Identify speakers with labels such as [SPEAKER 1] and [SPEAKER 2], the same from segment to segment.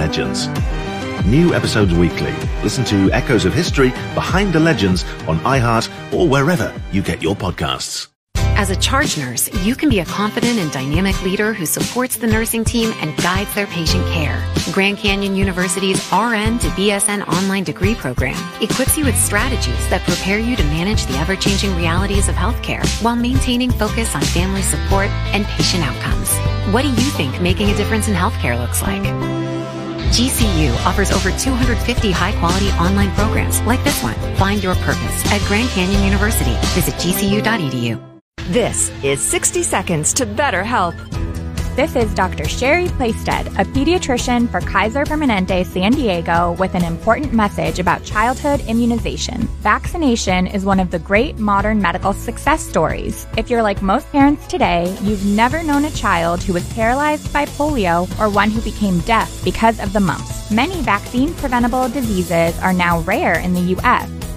[SPEAKER 1] legends. New episodes weekly. Listen to Echoes of History Behind the Legends on iHeart or wherever you get your podcasts.
[SPEAKER 2] As a charge nurse, you can be a confident and dynamic leader who supports the nursing team and guides their patient care. Grand Canyon University's RN to BSN online degree program equips you with strategies that prepare you to manage the ever-changing realities of healthcare while maintaining focus on family support and patient outcomes. What do you think making a difference in healthcare looks like? GCU offers over 250 high quality online programs like this one. Find your purpose at Grand Canyon University. Visit gcu.edu.
[SPEAKER 3] This is 60 Seconds to Better Health.
[SPEAKER 4] This is Dr. Sherry Playstead, a pediatrician for Kaiser Permanente San Diego, with an important message about childhood immunization. Vaccination is one of the great modern medical success stories. If you're like most parents today, you've never known a child who was paralyzed by polio or one who became deaf because of the mumps. Many vaccine preventable diseases are now rare in the U.S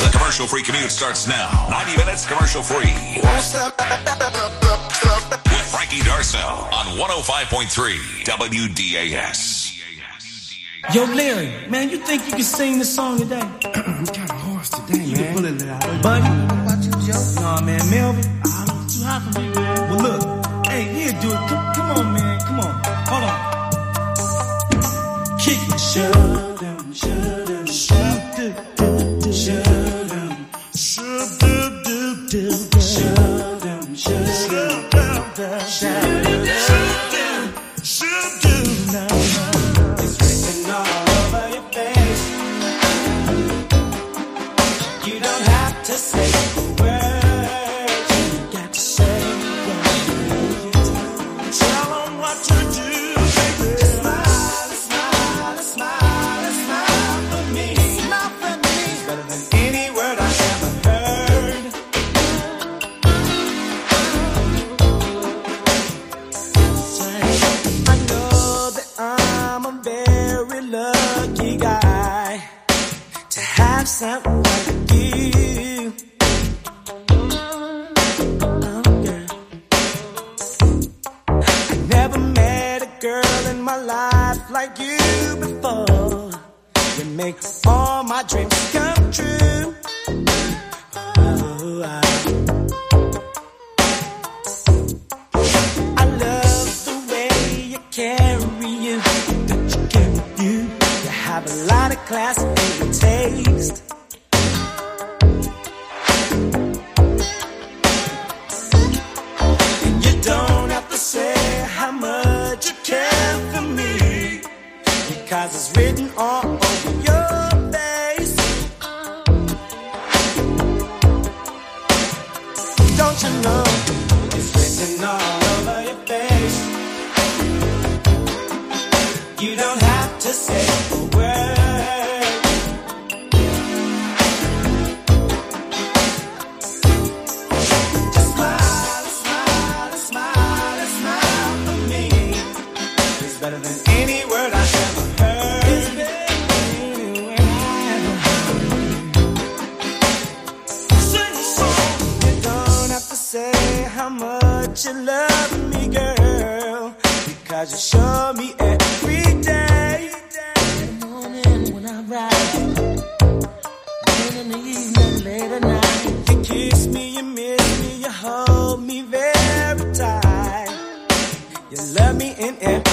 [SPEAKER 5] The commercial free commute starts now. 90 minutes commercial free. With Frankie Darcell on 105.3 WDAS.
[SPEAKER 6] Yo, Larry, man, you think you can sing this song today?
[SPEAKER 7] I'm kind of hoarse today,
[SPEAKER 6] You
[SPEAKER 7] man.
[SPEAKER 6] can pull it out. Buddy?
[SPEAKER 7] Watch you, Joe.
[SPEAKER 6] Nah, man, Melvin.
[SPEAKER 7] Ah, it's too hot for me, man.
[SPEAKER 6] Well, look. Hey, here, dude. Come, come on, man. Come on. Hold on. Kick it. Shut class A. say how much you love me, girl, because you show me every day. In the morning when I ride, late in the evening, late at night, you kiss me, you miss me, you hold me very tight. You love me in every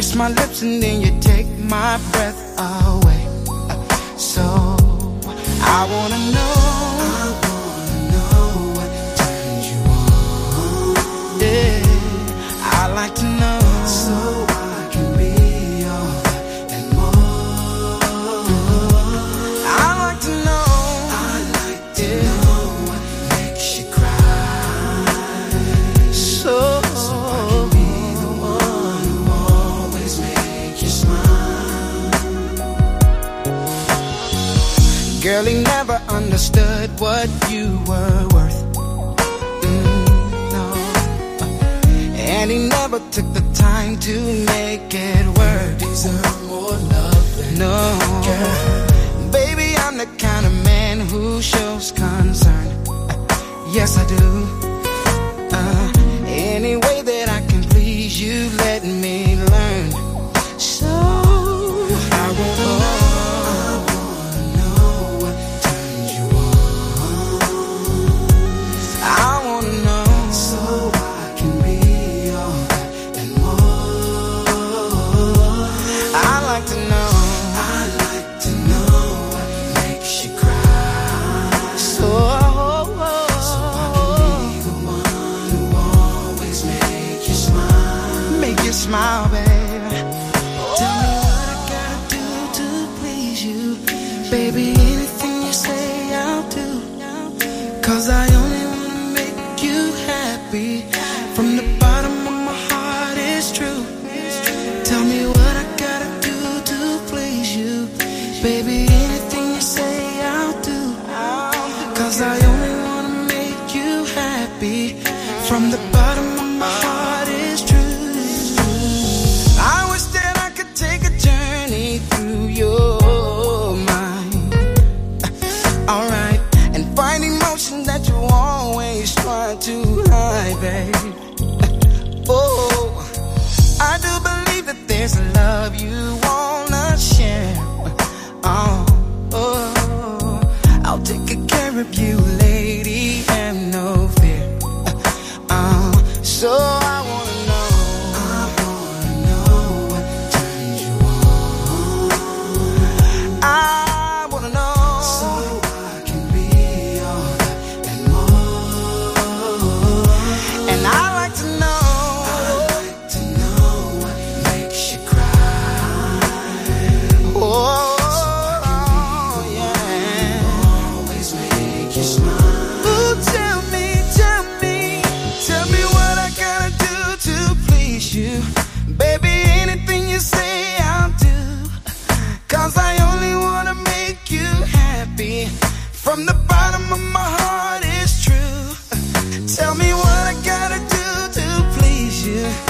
[SPEAKER 8] kiss my lips and then you take my breath away. So I wanna know. understood what you were worth. Mm, no. And he never took the time to make it work. Deserve more love. no. Girl. Baby, I'm the kind of man who shows concern. Yes, I do. too high, babe. Oh, I do believe that there's love you wanna share. Oh, oh, I'll take care of you, lady, and no fear. Oh, so. From the bottom of my heart, it's true. Tell me what I gotta do to please you.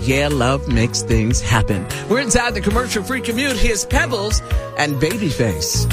[SPEAKER 8] Yeah,
[SPEAKER 9] love makes things happen. We're inside the commercial free commute. Here's Pebbles and Babyface.